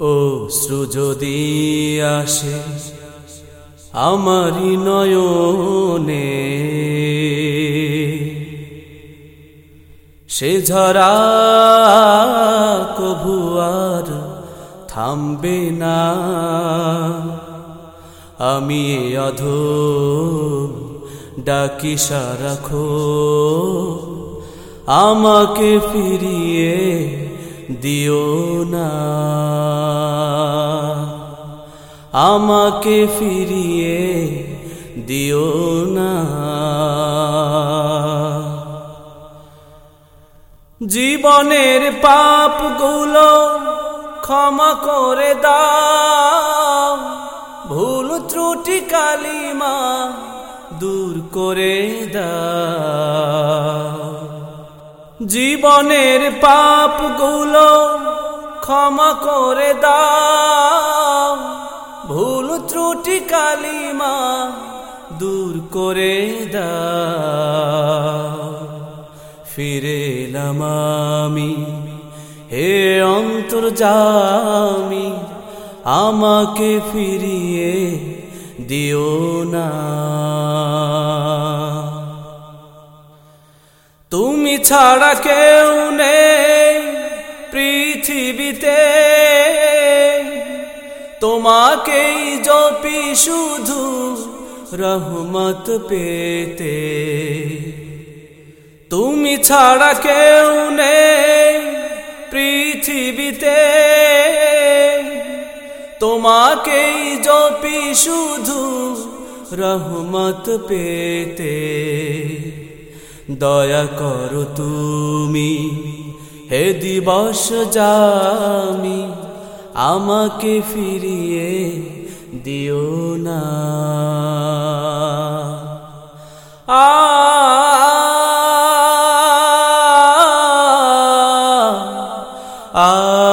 অশ্রু যদি আসে আমারি নয়নে, সে ঝরা কভু আর থামবে না। আমি অধ ডাকি সারাখো আমাকে ফিরিয়ে দিও না। আমাকে ফিরিয়ে দিও না। জীবনের পাপগুলো ক্ষমা করে দাও। ভুল ত্রুটি কালিমা দূর করে দাও। জীবনের পাপগুলো ক্ষমা করে দাও। ভুল ত্রুটি কালিমা দূর করে দাও। ফিরে আমি, হে অন্তর জামি, আমাকে ফিরিয়ে দিও না। ছাড়া কেউ নেই পৃথিবীতে। তোমাকেই জপি শুধু রহমত পেতে। তুমি ছাড়া কেউ নেই পৃথিবীতে। তোমাকেই জপি শুধু রহমত পেতে। দয়া করো তুমি। হে দিবস জামি আমাকে ফিরিয়ে দিও না। আ আ